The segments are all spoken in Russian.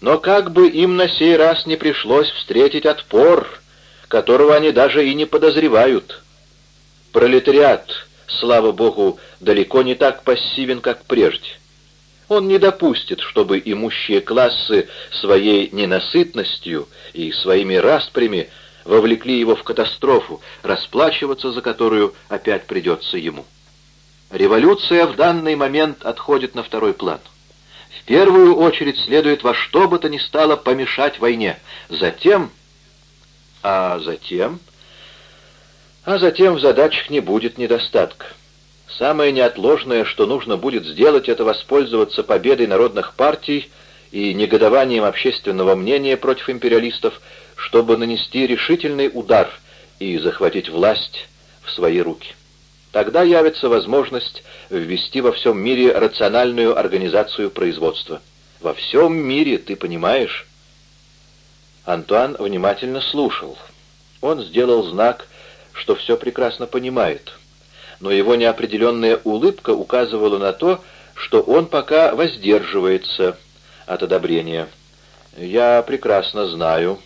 Но как бы им на сей раз не пришлось встретить отпор, которого они даже и не подозревают. Пролетариат, слава богу, далеко не так пассивен, как прежде. Он не допустит, чтобы имущие классы своей ненасытностью и своими распрями вовлекли его в катастрофу, расплачиваться за которую опять придется ему. Революция в данный момент отходит на второй план. В первую очередь следует во что бы то ни стало помешать войне. Затем... А затем... А затем в задачах не будет недостатка. Самое неотложное, что нужно будет сделать, это воспользоваться победой народных партий и негодованием общественного мнения против империалистов, чтобы нанести решительный удар и захватить власть в свои руки. Тогда явится возможность ввести во всем мире рациональную организацию производства. Во всем мире, ты понимаешь? Антуан внимательно слушал. Он сделал знак, что все прекрасно понимает но его неопределенная улыбка указывала на то, что он пока воздерживается от одобрения. «Я прекрасно знаю,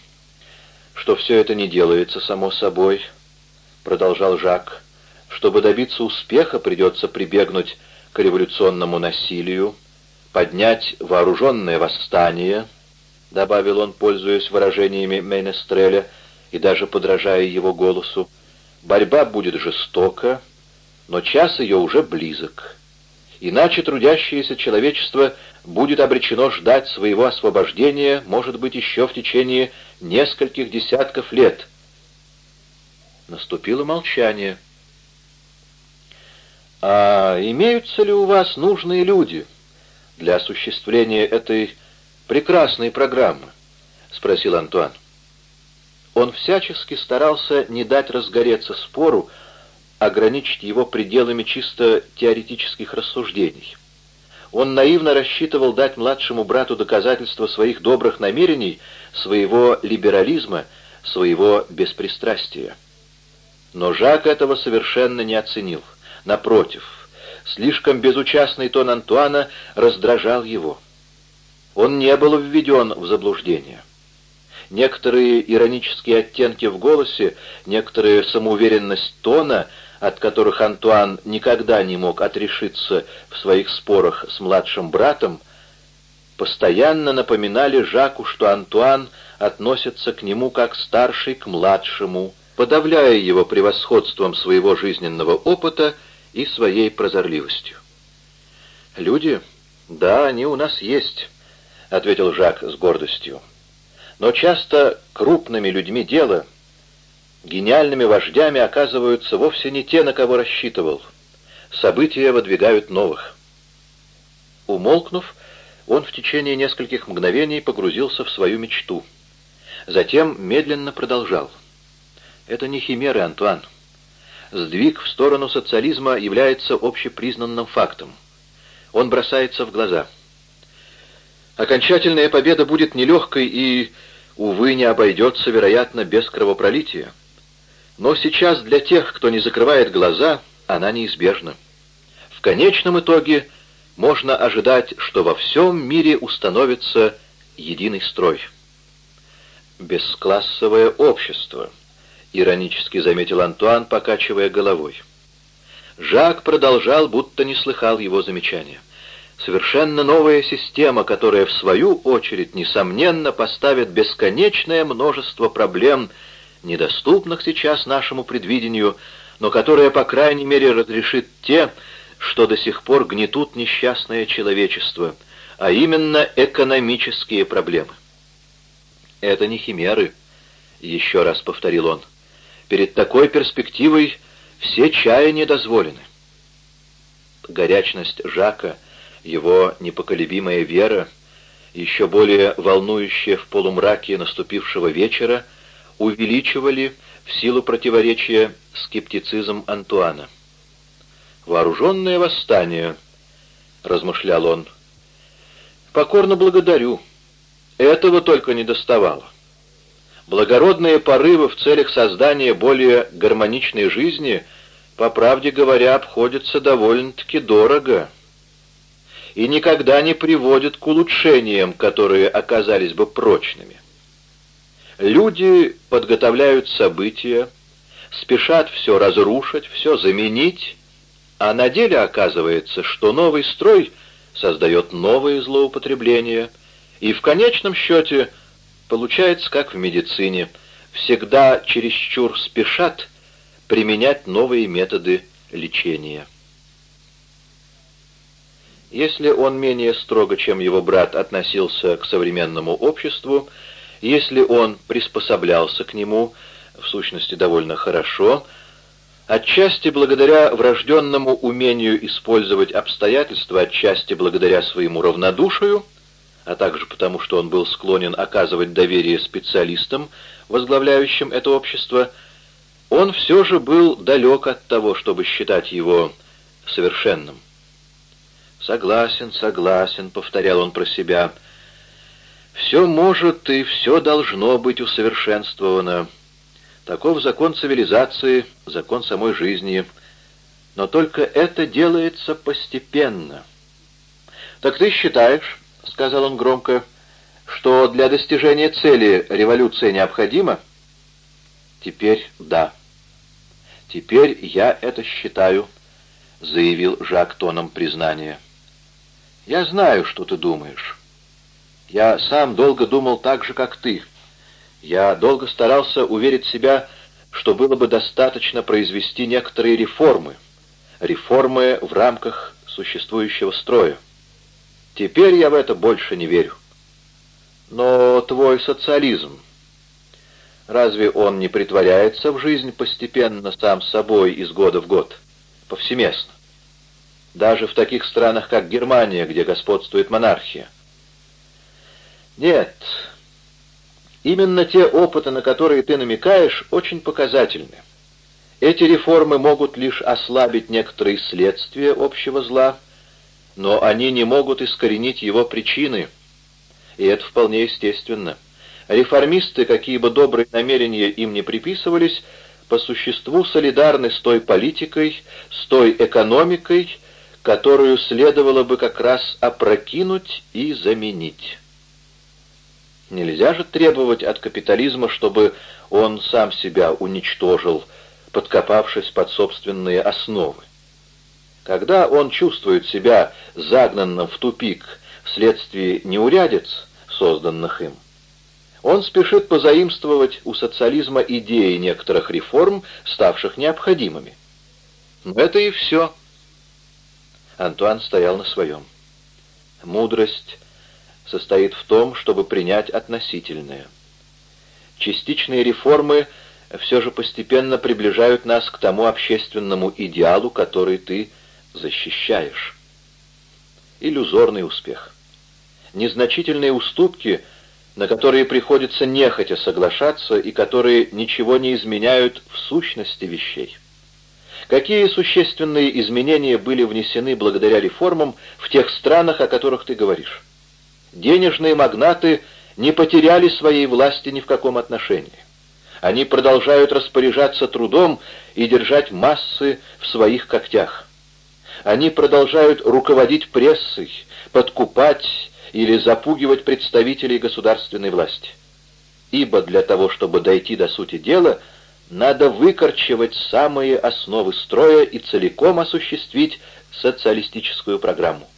что все это не делается само собой», — продолжал Жак. «Чтобы добиться успеха, придется прибегнуть к революционному насилию, поднять вооруженное восстание», — добавил он, пользуясь выражениями Мейнестреля и даже подражая его голосу. «Борьба будет жестока» но час ее уже близок. Иначе трудящееся человечество будет обречено ждать своего освобождения, может быть, еще в течение нескольких десятков лет. Наступило молчание. «А имеются ли у вас нужные люди для осуществления этой прекрасной программы?» — спросил Антуан. Он всячески старался не дать разгореться спору, ограничить его пределами чисто теоретических рассуждений. Он наивно рассчитывал дать младшему брату доказательства своих добрых намерений, своего либерализма, своего беспристрастия. Но Жак этого совершенно не оценил. Напротив, слишком безучастный тон Антуана раздражал его. Он не был введен в заблуждение. Некоторые иронические оттенки в голосе, некоторая самоуверенность тона — от которых Антуан никогда не мог отрешиться в своих спорах с младшим братом, постоянно напоминали Жаку, что Антуан относится к нему как старший к младшему, подавляя его превосходством своего жизненного опыта и своей прозорливостью. «Люди? Да, они у нас есть», — ответил Жак с гордостью. «Но часто крупными людьми дело — Гениальными вождями оказываются вовсе не те, на кого рассчитывал. События выдвигают новых. Умолкнув, он в течение нескольких мгновений погрузился в свою мечту. Затем медленно продолжал. «Это не химеры, Антуан. Сдвиг в сторону социализма является общепризнанным фактом. Он бросается в глаза. Окончательная победа будет нелегкой и, увы, не обойдется, вероятно, без кровопролития. Но сейчас для тех, кто не закрывает глаза, она неизбежна. В конечном итоге можно ожидать, что во всем мире установится единый строй. «Бесклассовое общество», — иронически заметил Антуан, покачивая головой. Жак продолжал, будто не слыхал его замечания. Совершенно новая система, которая, в свою очередь, несомненно, поставит бесконечное множество проблем, — недоступных сейчас нашему предвидению, но которая, по крайней мере, разрешит те, что до сих пор гнетут несчастное человечество, а именно экономические проблемы. «Это не химеры», — еще раз повторил он. «Перед такой перспективой все чаяния дозволены». Горячность Жака, его непоколебимая вера, еще более волнующая в полумраке наступившего вечера, увеличивали в силу противоречия скептицизм Антуана. «Вооруженное восстание», — размышлял он. «Покорно благодарю. Этого только не доставало. Благородные порывы в целях создания более гармоничной жизни, по правде говоря, обходятся довольно-таки дорого. и никогда не приводит к улучшениям, которые оказались бы прочными. Люди подготовляют события, спешат все разрушить, все заменить, а на деле оказывается, что новый строй создает новые злоупотребления, и в конечном счете получается, как в медицине, всегда чересчур спешат применять новые методы лечения. Если он менее строго, чем его брат, относился к современному обществу, если он приспособлялся к нему, в сущности, довольно хорошо, отчасти благодаря врожденному умению использовать обстоятельства, отчасти благодаря своему равнодушию, а также потому, что он был склонен оказывать доверие специалистам, возглавляющим это общество, он все же был далек от того, чтобы считать его совершенным. «Согласен, согласен», — повторял он про себя. «Все может и все должно быть усовершенствовано. Таков закон цивилизации, закон самой жизни. Но только это делается постепенно». «Так ты считаешь, — сказал он громко, — что для достижения цели революция необходима?» «Теперь да. Теперь я это считаю», — заявил Жак тоном признания. Я знаю, что ты думаешь. Я сам долго думал так же, как ты. Я долго старался уверить себя, что было бы достаточно произвести некоторые реформы. Реформы в рамках существующего строя. Теперь я в это больше не верю. Но твой социализм, разве он не притворяется в жизнь постепенно сам собой из года в год, повсеместно? даже в таких странах, как Германия, где господствует монархия. Нет, именно те опыты, на которые ты намекаешь, очень показательны. Эти реформы могут лишь ослабить некоторые следствия общего зла, но они не могут искоренить его причины, и это вполне естественно. Реформисты, какие бы добрые намерения им не приписывались, по существу солидарны с той политикой, с той экономикой, которую следовало бы как раз опрокинуть и заменить. Нельзя же требовать от капитализма, чтобы он сам себя уничтожил, подкопавшись под собственные основы. Когда он чувствует себя загнанным в тупик вследствие неурядиц, созданных им, он спешит позаимствовать у социализма идеи некоторых реформ, ставших необходимыми. Но это и все. Антуан стоял на своем. Мудрость состоит в том, чтобы принять относительное. Частичные реформы все же постепенно приближают нас к тому общественному идеалу, который ты защищаешь. Иллюзорный успех. Незначительные уступки, на которые приходится нехотя соглашаться и которые ничего не изменяют в сущности вещей. Какие существенные изменения были внесены благодаря реформам в тех странах, о которых ты говоришь? Денежные магнаты не потеряли своей власти ни в каком отношении. Они продолжают распоряжаться трудом и держать массы в своих когтях. Они продолжают руководить прессой, подкупать или запугивать представителей государственной власти. Ибо для того, чтобы дойти до сути дела – надо выкорчевать самые основы строя и целиком осуществить социалистическую программу.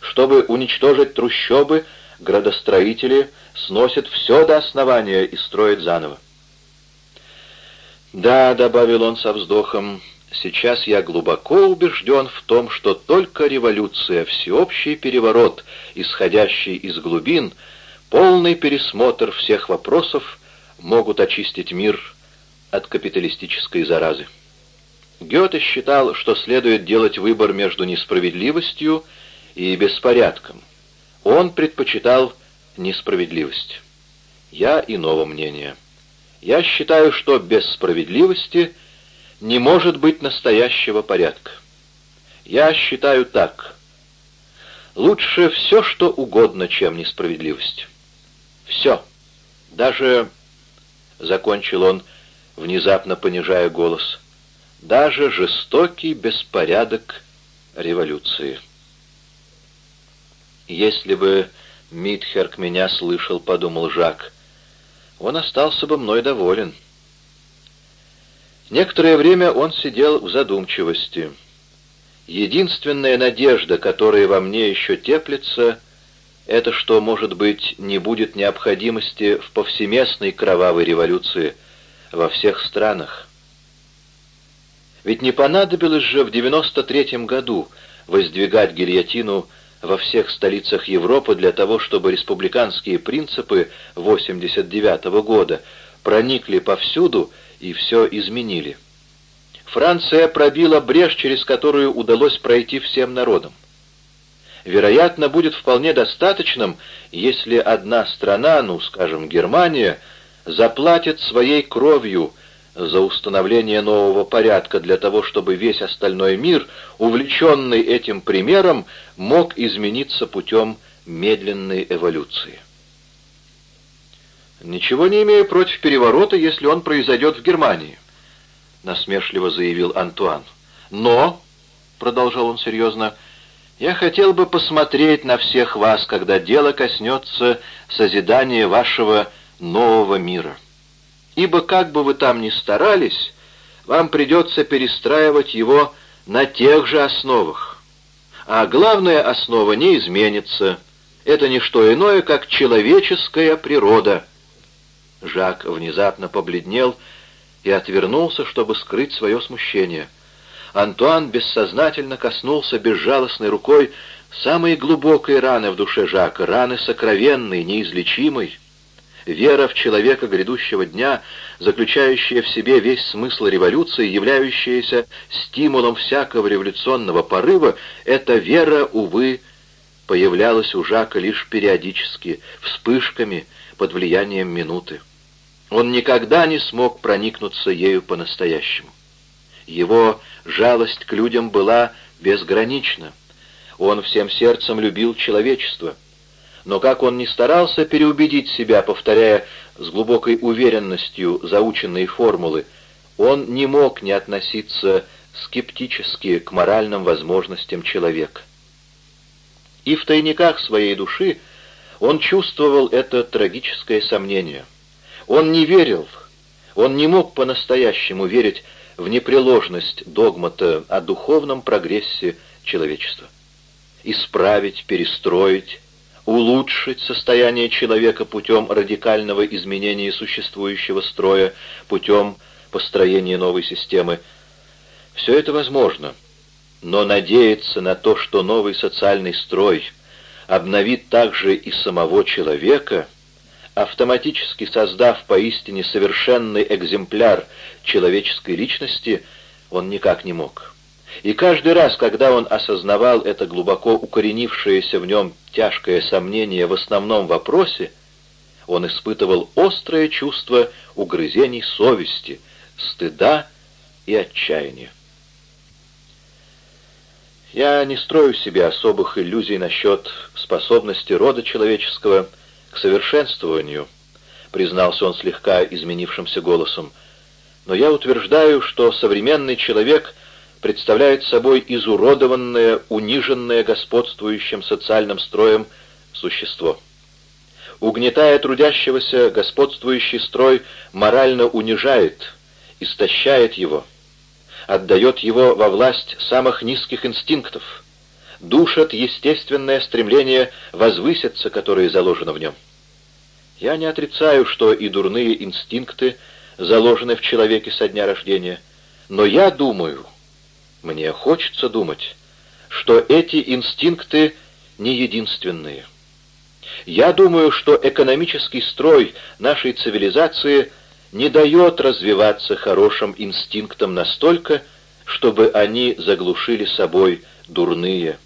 Чтобы уничтожить трущобы, градостроители сносят все до основания и строят заново. «Да», — добавил он со вздохом, — «сейчас я глубоко убежден в том, что только революция, всеобщий переворот, исходящий из глубин, полный пересмотр всех вопросов могут очистить мир от капиталистической заразы. Гёте считал, что следует делать выбор между несправедливостью и беспорядком. Он предпочитал несправедливость. Я иного мнения. Я считаю, что без справедливости не может быть настоящего порядка. Я считаю так. Лучше все, что угодно, чем несправедливость. Все. Даже, — закончил он, — внезапно понижая голос, даже жестокий беспорядок революции. «Если бы Митхерк меня слышал», — подумал Жак, — «он остался бы мной доволен». Некоторое время он сидел в задумчивости. Единственная надежда, которая во мне еще теплится, это что, может быть, не будет необходимости в повсеместной кровавой революции во всех странах. Ведь не понадобилось же в 93 году воздвигать гильотину во всех столицах Европы для того, чтобы республиканские принципы 89 года проникли повсюду и все изменили. Франция пробила брешь, через которую удалось пройти всем народам. Вероятно, будет вполне достаточным, если одна страна, ну, скажем, Германия, заплатит своей кровью за установление нового порядка для того, чтобы весь остальной мир, увлеченный этим примером, мог измениться путем медленной эволюции. «Ничего не имею против переворота, если он произойдет в Германии», — насмешливо заявил Антуан. «Но», — продолжал он серьезно, — «я хотел бы посмотреть на всех вас, когда дело коснется созидания вашего нового мира. Ибо как бы вы там ни старались, вам придется перестраивать его на тех же основах. А главная основа не изменится. Это не что иное, как человеческая природа». Жак внезапно побледнел и отвернулся, чтобы скрыть свое смущение. Антуан бессознательно коснулся безжалостной рукой самой глубокой раны в душе Жака, раны сокровенной, неизлечимой. Вера в человека грядущего дня, заключающая в себе весь смысл революции, являющаяся стимулом всякого революционного порыва, эта вера, увы, появлялась у Жака лишь периодически, вспышками, под влиянием минуты. Он никогда не смог проникнуться ею по-настоящему. Его жалость к людям была безгранична. Он всем сердцем любил человечество. Но как он ни старался переубедить себя, повторяя с глубокой уверенностью заученные формулы, он не мог не относиться скептически к моральным возможностям человека. И в тайниках своей души он чувствовал это трагическое сомнение — он не верил, он не мог по-настоящему верить в непреложность догмата о духовном прогрессе человечества. Исправить, перестроить, улучшить состояние человека путем радикального изменения существующего строя, путем построения новой системы. Все это возможно, но надеяться на то, что новый социальный строй обновит также и самого человека – автоматически создав поистине совершенный экземпляр человеческой личности, он никак не мог. И каждый раз, когда он осознавал это глубоко укоренившееся в нем тяжкое сомнение в основном вопросе, он испытывал острое чувство угрызений совести, стыда и отчаяния. Я не строю себе особых иллюзий насчет способности рода человеческого — к совершенствованию», — признался он слегка изменившимся голосом. «Но я утверждаю, что современный человек представляет собой изуродованное, униженное господствующим социальным строем существо. Угнетая трудящегося, господствующий строй морально унижает, истощает его, отдает его во власть самых низких инстинктов» душат естественное стремление возвыситься, которое заложено в нем. Я не отрицаю, что и дурные инстинкты заложены в человеке со дня рождения, но я думаю, мне хочется думать, что эти инстинкты не единственные. Я думаю, что экономический строй нашей цивилизации не дает развиваться хорошим инстинктам настолько, чтобы они заглушили собой дурные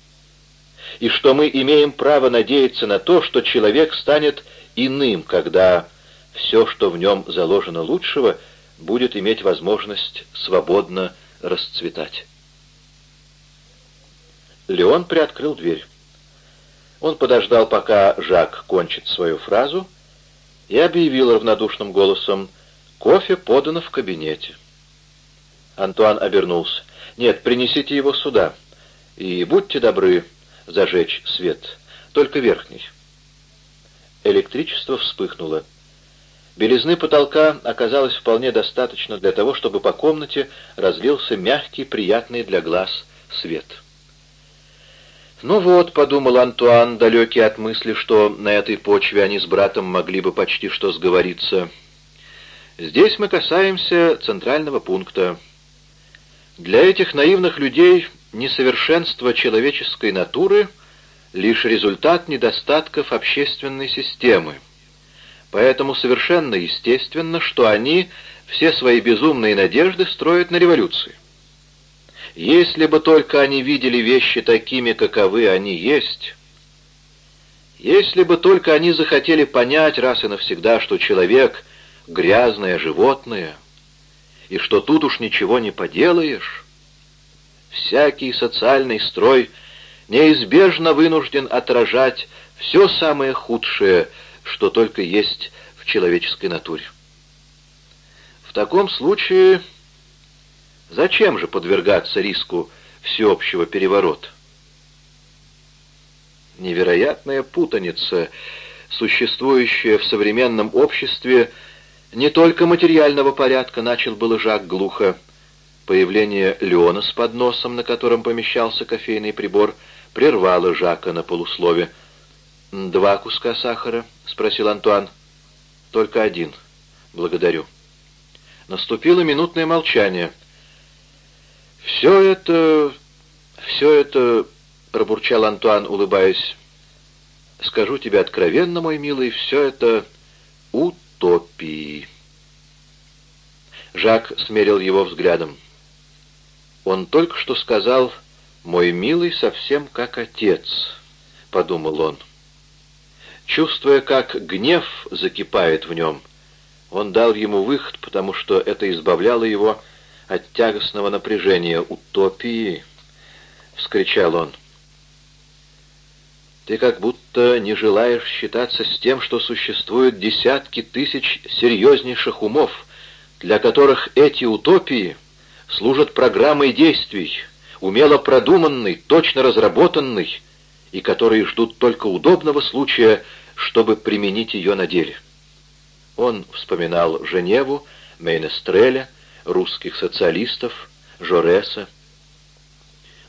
и что мы имеем право надеяться на то, что человек станет иным, когда все, что в нем заложено лучшего, будет иметь возможность свободно расцветать. Леон приоткрыл дверь. Он подождал, пока Жак кончит свою фразу, и объявил равнодушным голосом «Кофе подано в кабинете». Антуан обернулся. «Нет, принесите его сюда. И будьте добры, зажечь свет. только верхний. Электричество вспыхнуло. Белизны потолка оказалось вполне достаточно для того, чтобы по комнате разлился мягкий, приятный для глаз свет. «Ну вот», — подумал Антуан, далекий от мысли, что на этой почве они с братом могли бы почти что сговориться. «Здесь мы касаемся центрального пункта. Для этих наивных людей несовершенство человеческой натуры — лишь результат недостатков общественной системы. Поэтому совершенно естественно, что они все свои безумные надежды строят на революции. Если бы только они видели вещи такими, каковы они есть, если бы только они захотели понять раз и навсегда, что человек — грязное животное, и что тут уж ничего не поделаешь, всякий социальный строй неизбежно вынужден отражать все самое худшее, что только есть в человеческой натуре. В таком случае Зачем же подвергаться риску всеобщего переворота? Невероятная путаница, существующая в современном обществе не только материального порядка, начал было Жак глухо. Появление Леона с подносом, на котором помещался кофейный прибор, прервало Жака на полуслове. «Два куска сахара?» — спросил Антуан. «Только один. Благодарю». Наступило минутное молчание — «Все это... все это...» — пробурчал Антуан, улыбаясь. «Скажу тебе откровенно, мой милый, все это утопии». Жак смерил его взглядом. «Он только что сказал, мой милый совсем как отец», — подумал он. Чувствуя, как гнев закипает в нем, он дал ему выход, потому что это избавляло его от тягостного напряжения утопии!» — вскричал он. «Ты как будто не желаешь считаться с тем, что существуют десятки тысяч серьезнейших умов, для которых эти утопии служат программой действий, умело продуманной, точно разработанной, и которые ждут только удобного случая, чтобы применить ее на деле». Он вспоминал Женеву, Мейнестреля, русских социалистов, Жореса.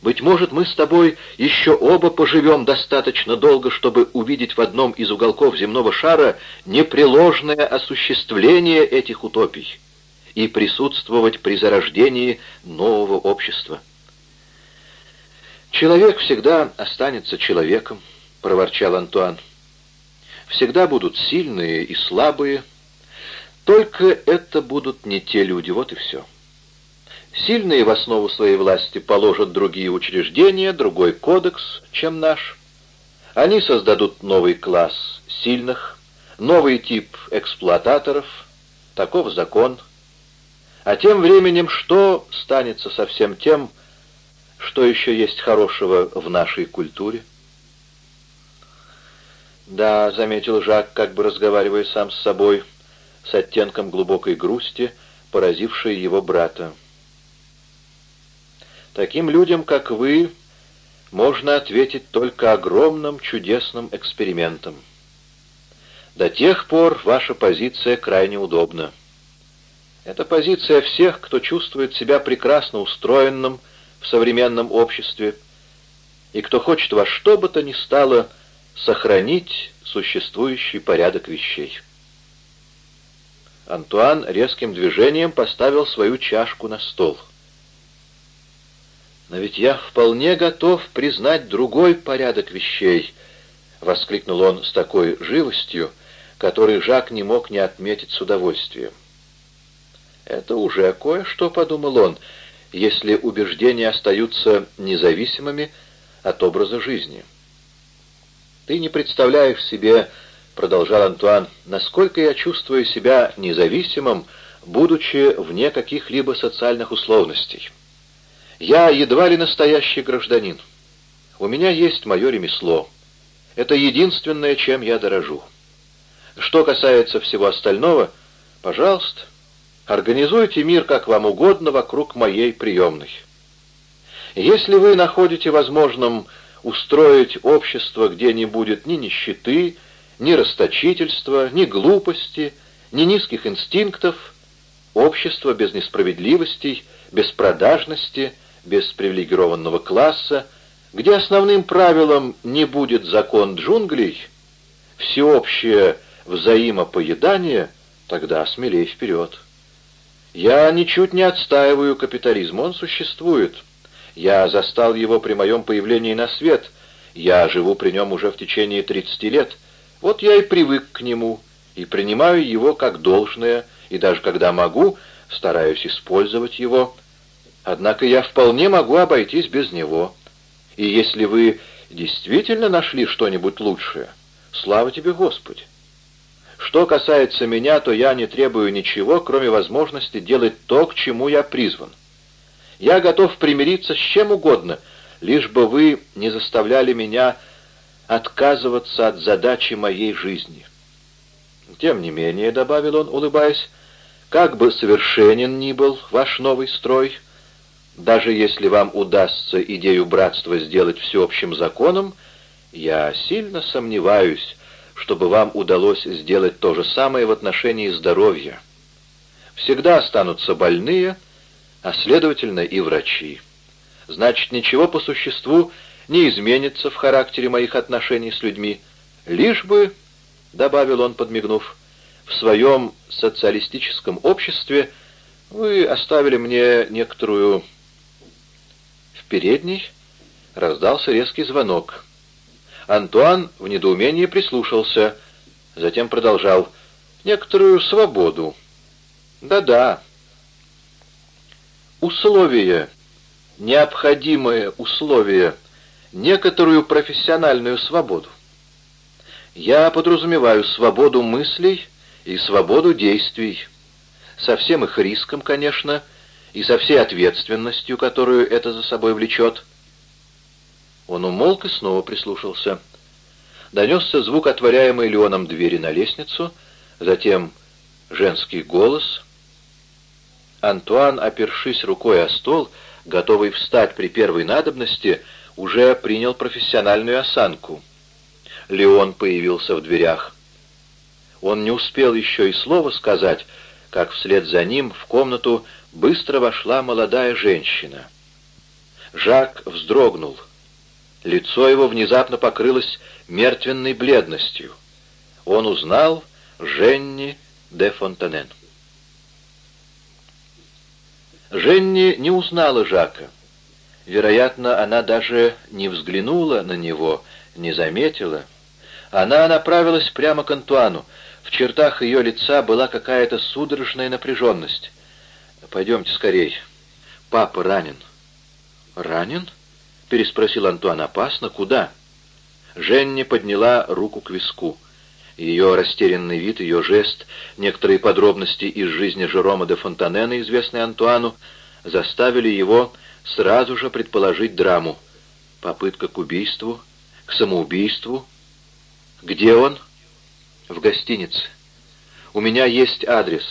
Быть может, мы с тобой еще оба поживем достаточно долго, чтобы увидеть в одном из уголков земного шара непреложное осуществление этих утопий и присутствовать при зарождении нового общества. «Человек всегда останется человеком», — проворчал Антуан. «Всегда будут сильные и слабые, только это будут не те люди, вот и все. Сильные в основу своей власти положат другие учреждения, другой кодекс, чем наш. Они создадут новый класс сильных, новый тип эксплуататоров, таков закон. А тем временем что станется со всем тем, что еще есть хорошего в нашей культуре? «Да», — заметил Жак, как бы разговаривая сам с собой, — с оттенком глубокой грусти, поразившей его брата. Таким людям, как вы, можно ответить только огромным чудесным экспериментом. До тех пор ваша позиция крайне удобна. Это позиция всех, кто чувствует себя прекрасно устроенным в современном обществе и кто хочет во что бы то ни стало сохранить существующий порядок вещей. Антуан резким движением поставил свою чашку на стол. «Но ведь я вполне готов признать другой порядок вещей», — воскликнул он с такой живостью, который Жак не мог не отметить с удовольствием. «Это уже кое-что», — подумал он, — «если убеждения остаются независимыми от образа жизни». «Ты не представляешь себе продолжал Антуан, — «насколько я чувствую себя независимым, будучи вне каких-либо социальных условностей. Я едва ли настоящий гражданин. У меня есть мое ремесло. Это единственное, чем я дорожу. Что касается всего остального, пожалуйста, организуйте мир как вам угодно вокруг моей приемной. Если вы находите возможным устроить общество, где не будет ни нищеты, ни расточительства, ни глупости, ни низких инстинктов, общество без несправедливостей, без продажности, без привилегированного класса, где основным правилом не будет закон джунглей, всеобщее взаимопоедание, тогда смелей вперед. Я ничуть не отстаиваю капитализм, он существует. Я застал его при моем появлении на свет, я живу при нем уже в течение 30 лет, вот я и привык к нему, и принимаю его как должное, и даже когда могу, стараюсь использовать его. Однако я вполне могу обойтись без него. И если вы действительно нашли что-нибудь лучшее, слава тебе, Господи! Что касается меня, то я не требую ничего, кроме возможности делать то, к чему я призван. Я готов примириться с чем угодно, лишь бы вы не заставляли меня отказываться от задачи моей жизни. Тем не менее, — добавил он, улыбаясь, — как бы совершенен ни был ваш новый строй, даже если вам удастся идею братства сделать всеобщим законом, я сильно сомневаюсь, чтобы вам удалось сделать то же самое в отношении здоровья. Всегда останутся больные, а следовательно и врачи. Значит, ничего по существу не изменится в характере моих отношений с людьми, лишь бы, — добавил он, подмигнув, — в своем социалистическом обществе вы оставили мне некоторую... В передней раздался резкий звонок. Антуан в недоумении прислушался, затем продолжал. «Некоторую свободу». «Да-да». «Условие, необходимое условие, некоторую профессиональную свободу. Я подразумеваю свободу мыслей и свободу действий, со всем их риском, конечно, и со всей ответственностью, которую это за собой влечет». Он умолк и снова прислушался. Донесся звук отворяемой Леоном двери на лестницу, затем женский голос. Антуан, опершись рукой о стол, готовый встать при первой надобности, уже принял профессиональную осанку. Леон появился в дверях. Он не успел еще и слова сказать, как вслед за ним в комнату быстро вошла молодая женщина. Жак вздрогнул — Лицо его внезапно покрылось мертвенной бледностью. Он узнал Женни де Фонтанен. Женни не узнала Жака. Вероятно, она даже не взглянула на него, не заметила. Она направилась прямо к Антуану. В чертах ее лица была какая-то судорожная напряженность. «Пойдемте скорей. Папа ранен». «Ранен?» — переспросил Антуан. «Опасно? Куда?» Женни подняла руку к виску. Ее растерянный вид, ее жест, некоторые подробности из жизни Жерома де Фонтанена, известные Антуану, заставили его сразу же предположить драму. Попытка к убийству, к самоубийству. «Где он?» «В гостинице. У меня есть адрес.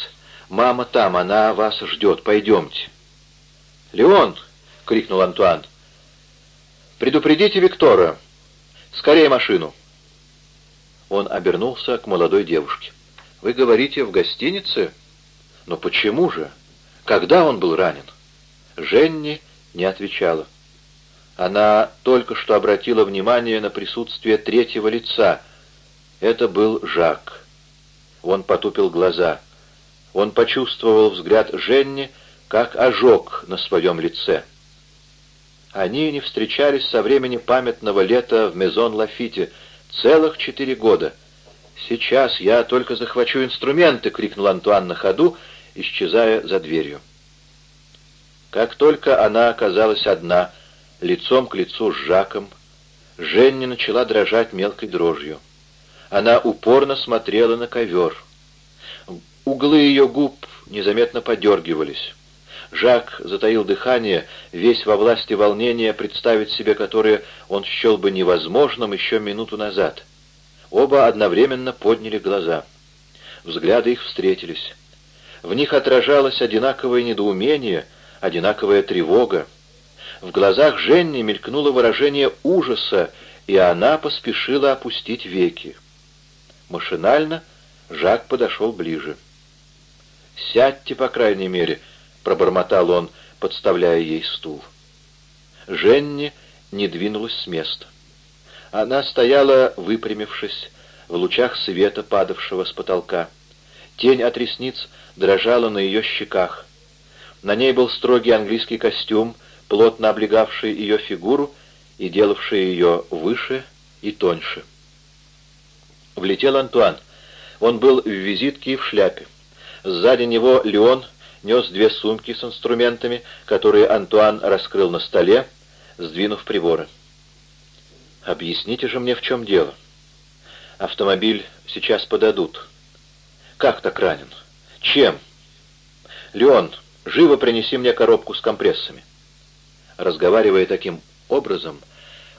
Мама там, она вас ждет. Пойдемте». «Леон!» — крикнул Антуан. «Предупредите Виктора! Скорее машину!» Он обернулся к молодой девушке. «Вы говорите, в гостинице? Но почему же? Когда он был ранен?» Женни не отвечала. Она только что обратила внимание на присутствие третьего лица. Это был Жак. Он потупил глаза. Он почувствовал взгляд Женни, как ожог на своем лице. Они не встречались со времени памятного лета в Мезон-Лафите. Целых четыре года. «Сейчас я только захвачу инструменты!» — крикнул Антуан на ходу, исчезая за дверью. Как только она оказалась одна, лицом к лицу с Жаком, Женни начала дрожать мелкой дрожью. Она упорно смотрела на ковер. Углы ее губ незаметно подергивались. Жак затаил дыхание, весь во власти волнения, представить себе которое он счел бы невозможным еще минуту назад. Оба одновременно подняли глаза. Взгляды их встретились. В них отражалось одинаковое недоумение, одинаковая тревога. В глазах Женни мелькнуло выражение ужаса, и она поспешила опустить веки. Машинально Жак подошел ближе. «Сядьте, по крайней мере», — пробормотал он, подставляя ей стул. Женни не двинулась с места. Она стояла, выпрямившись, в лучах света, падавшего с потолка. Тень от ресниц дрожала на ее щеках. На ней был строгий английский костюм, плотно облегавший ее фигуру и делавший ее выше и тоньше. Влетел Антуан. Он был в визитке и в шляпе. Сзади него Леон нес две сумки с инструментами, которые Антуан раскрыл на столе, сдвинув приборы. «Объясните же мне, в чем дело. Автомобиль сейчас подадут. Как так ранен? Чем? Леон, живо принеси мне коробку с компрессами». Разговаривая таким образом,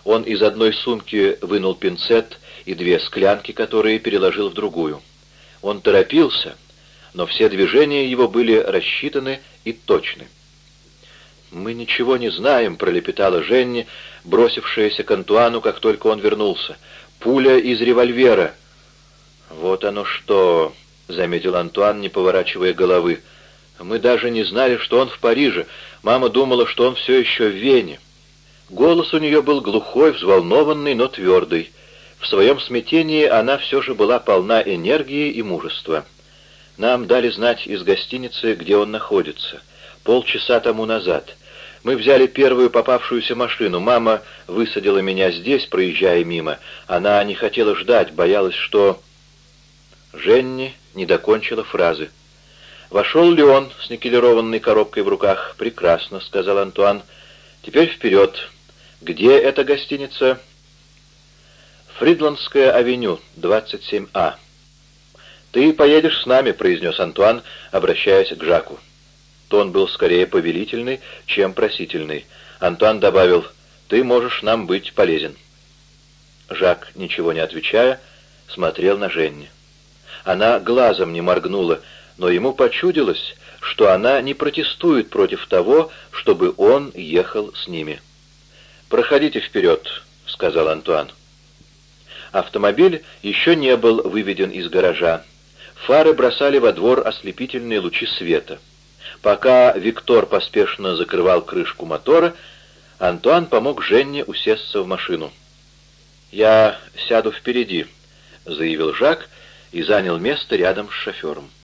он из одной сумки вынул пинцет и две склянки, которые переложил в другую. Он торопился, но все движения его были рассчитаны и точны. «Мы ничего не знаем», — пролепетала Женни, бросившаяся к Антуану, как только он вернулся. «Пуля из револьвера». «Вот оно что», — заметил Антуан, не поворачивая головы. «Мы даже не знали, что он в Париже. Мама думала, что он все еще в Вене». Голос у нее был глухой, взволнованный, но твердый. В своем смятении она все же была полна энергии и мужества. Нам дали знать из гостиницы, где он находится. Полчаса тому назад. Мы взяли первую попавшуюся машину. Мама высадила меня здесь, проезжая мимо. Она не хотела ждать, боялась, что... Женни не докончила фразы. «Вошел ли он с никелированной коробкой в руках?» «Прекрасно», — сказал Антуан. «Теперь вперед. Где эта гостиница?» «Фридландская авеню, 27А». «Ты поедешь с нами», — произнес Антуан, обращаясь к Жаку. Тон был скорее повелительный, чем просительный. Антуан добавил, «Ты можешь нам быть полезен». Жак, ничего не отвечая, смотрел на Женни. Она глазом не моргнула, но ему почудилось, что она не протестует против того, чтобы он ехал с ними. «Проходите вперед», — сказал Антуан. Автомобиль еще не был выведен из гаража. Фары бросали во двор ослепительные лучи света. Пока Виктор поспешно закрывал крышку мотора, Антуан помог Женне усесться в машину. «Я сяду впереди», — заявил Жак и занял место рядом с шофером.